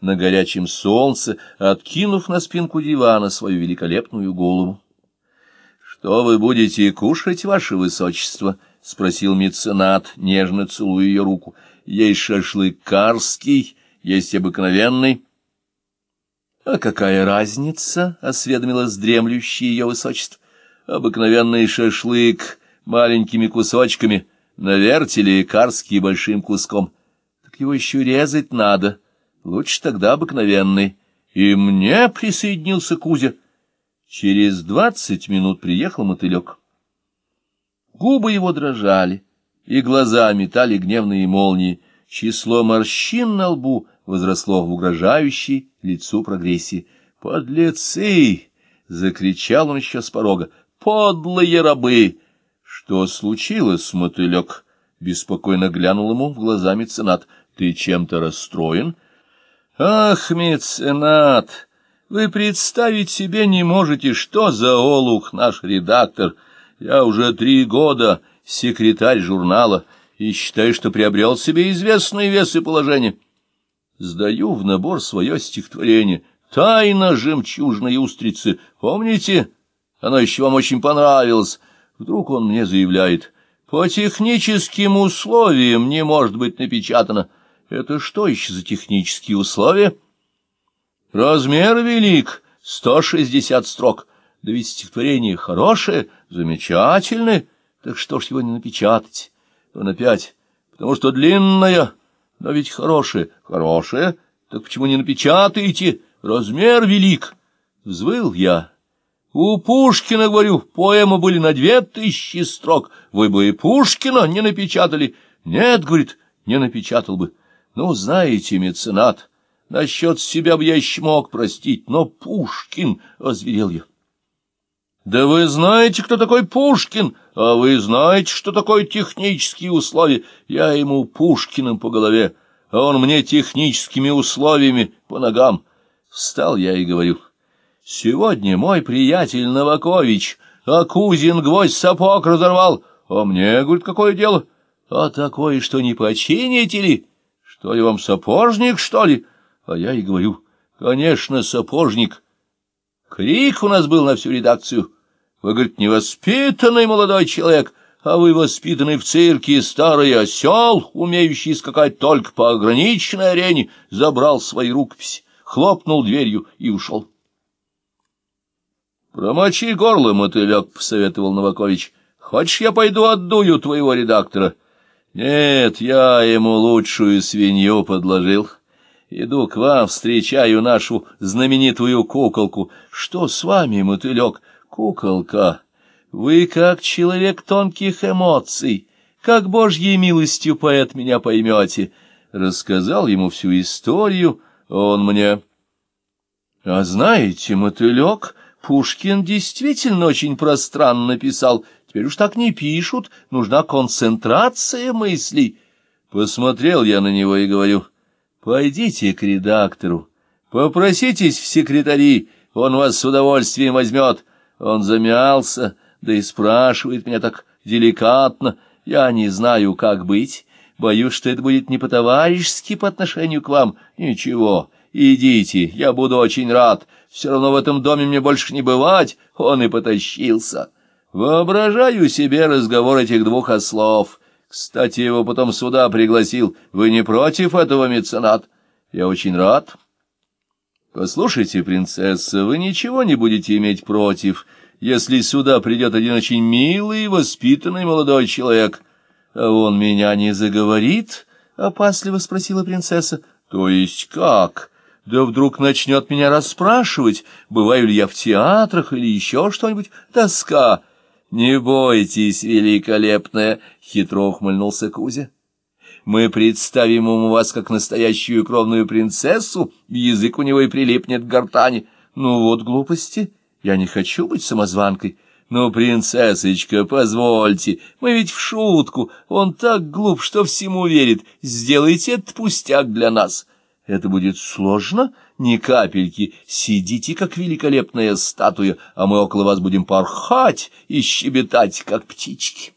на горячем солнце, откинув на спинку дивана свою великолепную голову. — Что вы будете кушать, ваше высочество? — спросил меценат, нежно целуя ее руку. — Есть шашлык карский, есть обыкновенный. — А какая разница? — осведомилась дремлющее ее высочество. — Обыкновенный шашлык маленькими кусочками, на вертеле карский большим куском. Так его еще резать надо. Лучше тогда обыкновенный. И мне присоединился Кузя. Через двадцать минут приехал мотылек. Губы его дрожали, и глаза метали гневные молнии. Число морщин на лбу возросло в угрожающей лицу прогрессии. «Подлецы!» — закричал он еще с порога. «Подлые рабы!» «Что случилось, мотылек?» — беспокойно глянул ему в глаза меценат. «Ты чем-то расстроен?» «Ах, меценат, вы представить себе не можете, что за олух наш редактор. Я уже три года секретарь журнала и считаю, что приобрел себе известный вес и положение. Сдаю в набор свое стихотворение «Тайна жемчужной устрицы». Помните? Оно еще вам очень понравилось. Вдруг он мне заявляет, «По техническим условиям не может быть напечатано». Это что еще за технические условия? Размер велик, сто шестьдесят строк. Да ведь стихотворение хорошее, замечательное. Так что ж его не напечатать? Он опять, потому что длинное, но ведь хорошее. Хорошее? Так почему не напечатаете? Размер велик. Взвыл я. У Пушкина, говорю, поэмы были на две тысячи строк. Вы бы и Пушкина не напечатали. Нет, говорит, не напечатал бы. Ну, знаете, меценат, насчет себя бы я еще мог простить, но Пушкин, — озверел я. Да вы знаете, кто такой Пушкин, а вы знаете, что такое технические условия. Я ему Пушкиным по голове, а он мне техническими условиями по ногам. Встал я и говорю, сегодня мой приятель Новакович, а Кузин гвоздь сапог разорвал, а мне, говорит, какое дело? А такое, что не почините ли? Что я вам, сапожник, что ли? А я и говорю, конечно, сапожник. Крик у нас был на всю редакцию. Вы, говорит, невоспитанный молодой человек, а вы воспитанный в цирке старый осел, умеющий скакать только по ограниченной арене, забрал свои рукописи, хлопнул дверью и ушел. «Промочи горло, мотылек», — посоветовал Новакович. «Хочешь, я пойду отдую твоего редактора?» Нет, я ему лучшую свинью подложил. Иду к вам, встречаю нашу знаменитую куколку. Что с вами, мотылек? Куколка, вы как человек тонких эмоций, как божьей милостью поэт меня поймете. Рассказал ему всю историю, он мне... А знаете, мотылек, Пушкин действительно очень пространно писал — Теперь уж так не пишут, нужна концентрация мыслей. Посмотрел я на него и говорю, пойдите к редактору, попроситесь в секретари, он вас с удовольствием возьмет. Он замялся, да и спрашивает меня так деликатно, я не знаю, как быть. Боюсь, что это будет не по-товарищески по отношению к вам. Ничего, идите, я буду очень рад. Все равно в этом доме мне больше не бывать. Он и потащился. Воображаю себе разговор этих двух ослов. Кстати, его потом сюда пригласил. Вы не против этого, меценат? Я очень рад. Послушайте, принцесса, вы ничего не будете иметь против, если сюда придет один очень милый и воспитанный молодой человек. А он меня не заговорит? — опасливо спросила принцесса. — То есть как? Да вдруг начнет меня расспрашивать, бываю ли я в театрах или еще что-нибудь. Тоска! «Не бойтесь, великолепная!» — хитро ухмыльнулся Кузя. «Мы представим ему вас как настоящую кровную принцессу, язык у него и прилипнет к гортани. Ну вот глупости, я не хочу быть самозванкой». «Ну, принцессочка, позвольте, мы ведь в шутку, он так глуп, что всему верит. Сделайте этот пустяк для нас». «Это будет сложно?» ни капельки. Сидите, как великолепная статуя, а мы около вас будем порхать и щебетать, как птички.